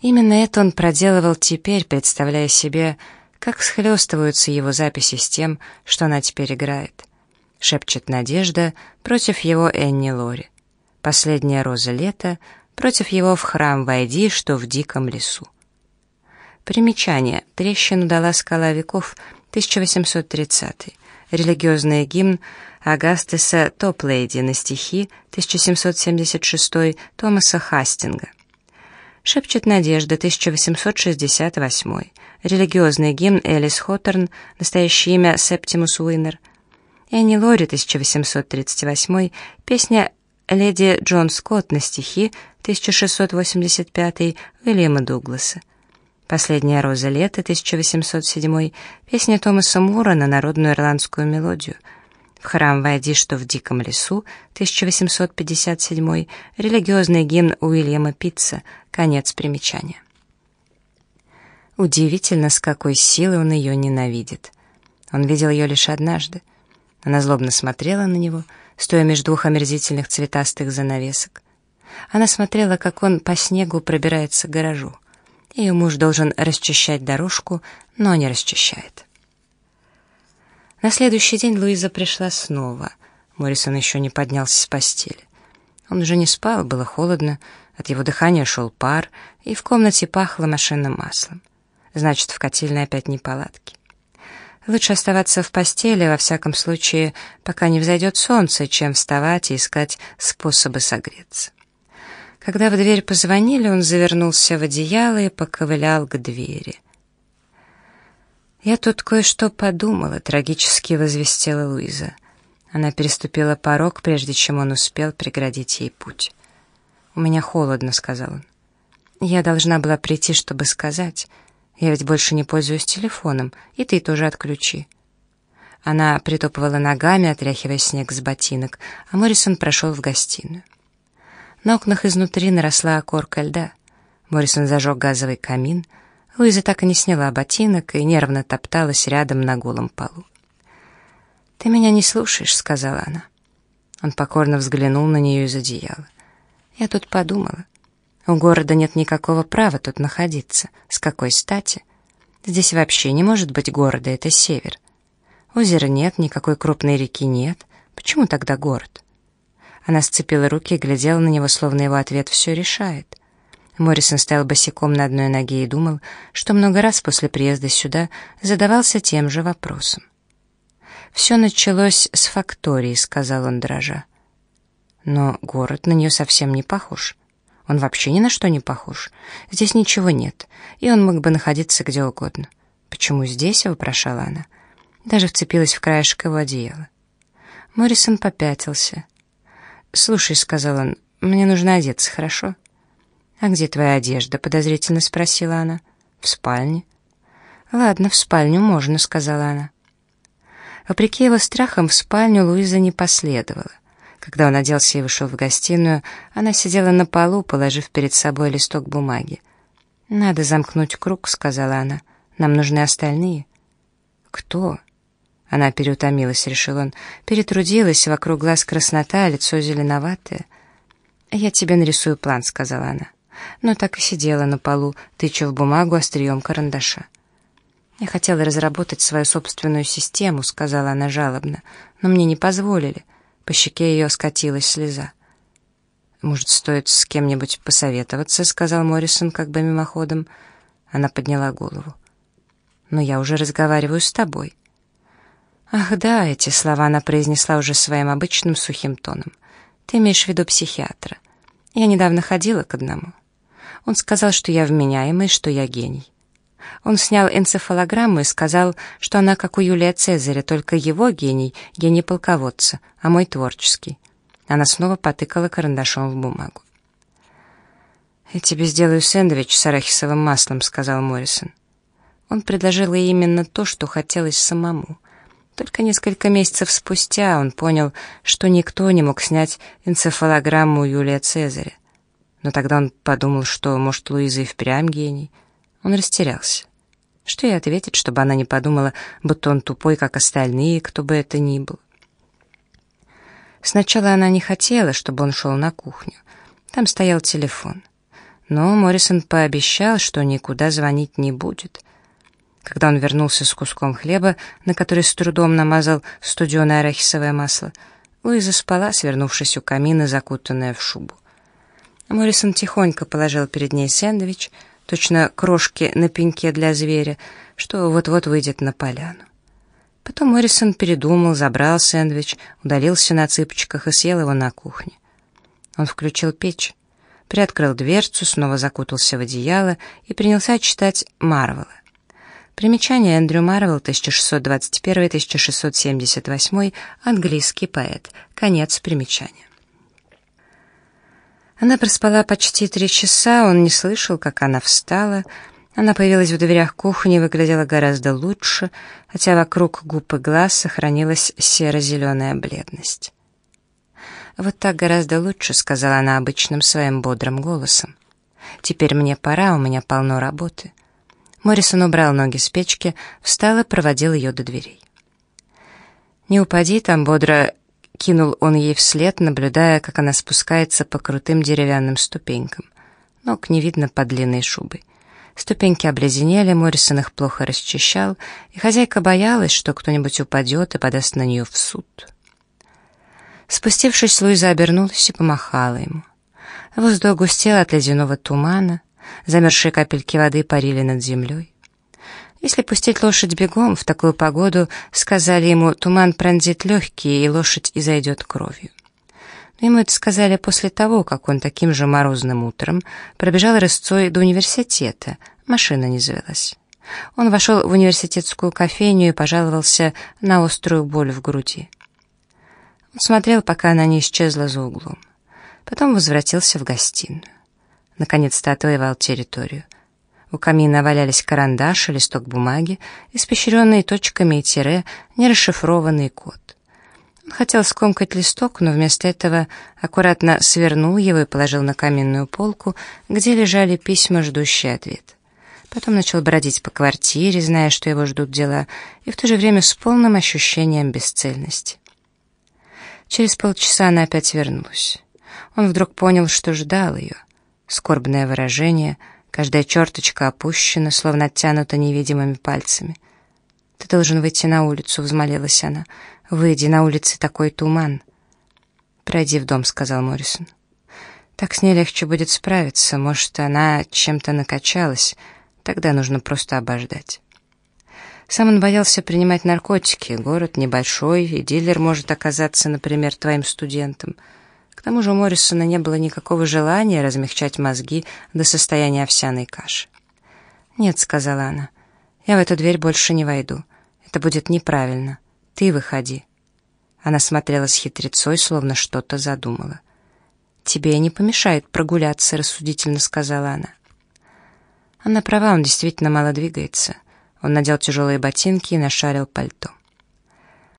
Именно это он проделывал теперь, представляя себе, как схлестываются его записи с тем, что она теперь играет. Шепчет Надежда против его Энни Лори. Последняя роза лета против его в храм войди, что в диком лесу. Примечание. Трещину дала скала веков, 1830 Религиозный гимн Агастеса Топлейди на стихи 1776 Томаса Хастинга. Шепчет надежда 1868 Религиозный гимн Элис Хоторн, настоящее имя Септимус Уиннер. Энни Лори 1838 песня Леди Джон Скотт на стихи 1685 Уильяма Дугласа. Последняя роза лета 1807 песня Томаса Мура на народную ирландскую мелодию. В храм «Войди, что в диком лесу» 1857 религиозный гимн Уильяма Питца, конец примечания. Удивительно, с какой силой он ее ненавидит. Он видел ее лишь однажды. Она злобно смотрела на него, стоя между двух омерзительных цветастых занавесок. Она смотрела, как он по снегу пробирается к гаражу. Ее муж должен расчищать дорожку, но не расчищает. На следующий день Луиза пришла снова. Моррисон еще не поднялся с постели. Он уже не спал, было холодно, от его дыхания шел пар, и в комнате пахло машинным маслом. Значит, в котельной опять неполадки. Лучше оставаться в постели, во всяком случае, пока не взойдет солнце, чем вставать и искать способы согреться. Когда в дверь позвонили, он завернулся в одеяло и поковылял к двери. «Я тут кое-что подумала», — трагически возвестила Луиза. Она переступила порог, прежде чем он успел преградить ей путь. «У меня холодно», — сказал он. «Я должна была прийти, чтобы сказать. Я ведь больше не пользуюсь телефоном, и ты тоже отключи». Она притопывала ногами, отряхивая снег с ботинок, а Моррисон прошел в гостиную. На окнах изнутри наросла корка льда. Моррисон зажег газовый камин — Луиза так и не сняла ботинок и нервно топталась рядом на голом полу. «Ты меня не слушаешь», — сказала она. Он покорно взглянул на нее из одеяла. «Я тут подумала. У города нет никакого права тут находиться. С какой стати? Здесь вообще не может быть города, это север. Озера нет, никакой крупной реки нет. Почему тогда город?» Она сцепила руки и глядела на него, словно его ответ все решает. Моррисон стоял босиком на одной ноге и думал, что много раз после приезда сюда задавался тем же вопросом. «Все началось с фактории», — сказал он дрожа. «Но город на нее совсем не похож. Он вообще ни на что не похож. Здесь ничего нет, и он мог бы находиться где угодно. Почему здесь?» — вопрошала она. Даже вцепилась в краешек его одеяла. Моррисон попятился. «Слушай», — сказал он, — «мне нужно одеться, хорошо?» «А где твоя одежда?» — подозрительно спросила она. «В спальне». «Ладно, в спальню можно», — сказала она. Вопреки его страхам, в спальню Луиза не последовала. Когда он оделся и вышел в гостиную, она сидела на полу, положив перед собой листок бумаги. «Надо замкнуть круг», — сказала она. «Нам нужны остальные». «Кто?» Она переутомилась, решил он. Перетрудилась, вокруг глаз краснота, лицо зеленоватое. «Я тебе нарисую план», — сказала она но так и сидела на полу, тыча в бумагу острием карандаша. «Я хотела разработать свою собственную систему», — сказала она жалобно, «но мне не позволили». По щеке ее скатилась слеза. «Может, стоит с кем-нибудь посоветоваться?» — сказал Моррисон как бы мимоходом. Она подняла голову. «Но я уже разговариваю с тобой». «Ах да», — эти слова она произнесла уже своим обычным сухим тоном. «Ты имеешь в виду психиатра. Я недавно ходила к одному. Он сказал, что я вменяемый, что я гений. Он снял энцефалограмму и сказал, что она как у Юлия Цезаря, только его гений, гений полководца, а мой творческий. Она снова потыкала карандашом в бумагу. «Я тебе сделаю сэндвич с арахисовым маслом», — сказал Моррисон. Он предложил ей именно то, что хотелось самому. Только несколько месяцев спустя он понял, что никто не мог снять энцефалограмму Юлия Цезаря. Но тогда он подумал, что, может, Луиза и впрямь гений. Он растерялся. Что ей ответить, чтобы она не подумала, будто он тупой, как остальные, кто бы это ни был. Сначала она не хотела, чтобы он шел на кухню. Там стоял телефон. Но Моррисон пообещал, что никуда звонить не будет. Когда он вернулся с куском хлеба, на который с трудом намазал студеное арахисовое масло, Луиза спала, свернувшись у камина, закутанная в шубу. Моррисон тихонько положил перед ней сэндвич, точно крошки на пеньке для зверя, что вот-вот выйдет на поляну. Потом Моррисон передумал, забрал сэндвич, удалился на цыпочках и съел его на кухне. Он включил печь, приоткрыл дверцу, снова закутался в одеяло и принялся читать Марвела. Примечание Эндрю Марвел, 1621-1678, английский поэт. Конец примечания. Она проспала почти три часа, он не слышал, как она встала. Она появилась в дверях кухни выглядела гораздо лучше, хотя вокруг губ и глаз сохранилась серо-зеленая бледность. «Вот так гораздо лучше», — сказала она обычным своим бодрым голосом. «Теперь мне пора, у меня полно работы». Моррисон убрал ноги с печки, встал и проводил ее до дверей. «Не упади там», — бодро кинул он ей вслед, наблюдая, как она спускается по крутым деревянным ступенькам. Ног не видно под длинной шубой. Ступеньки обледенели, Моррисон их плохо расчищал, и хозяйка боялась, что кто-нибудь упадет и подаст на нее в суд. Спустившись, Луиза обернулась и помахала ему. Воздух густел от ледяного тумана, замерзшие капельки воды парили над землей. Если пустить лошадь бегом в такую погоду, сказали ему, туман пронзит легкие, и лошадь изойдет кровью. Но ему это сказали после того, как он таким же морозным утром пробежал рысцой до университета, машина не завелась. Он вошел в университетскую кофейню и пожаловался на острую боль в груди. Он смотрел, пока она не исчезла за углом. Потом возвратился в гостиную. Наконец-то отвоевал территорию. У камина валялись карандаш и листок бумаги, испещренные точками и тире, нерасшифрованный код. Он хотел скомкать листок, но вместо этого аккуратно свернул его и положил на каминную полку, где лежали письма, ждущие ответ. Потом начал бродить по квартире, зная, что его ждут дела, и в то же время с полным ощущением бесцельности. Через полчаса она опять вернулась. Он вдруг понял, что ждал ее. Скорбное выражение — Каждая черточка опущена, словно оттянута невидимыми пальцами. «Ты должен выйти на улицу», — взмолилась она. «Выйди, на улице такой туман». «Пройди в дом», — сказал Моррисон. «Так с ней легче будет справиться. Может, она чем-то накачалась. Тогда нужно просто обождать». Сам он боялся принимать наркотики. Город небольшой, и дилер может оказаться, например, твоим студентом — к тому же у Моррисона не было никакого желания размягчать мозги до состояния овсяной каши. «Нет», — сказала она, — «я в эту дверь больше не войду. Это будет неправильно. Ты выходи». Она смотрела с хитрецой, словно что-то задумала. «Тебе не помешает прогуляться», — рассудительно сказала она. Она права, он действительно мало двигается. Он надел тяжелые ботинки и нашарил пальто.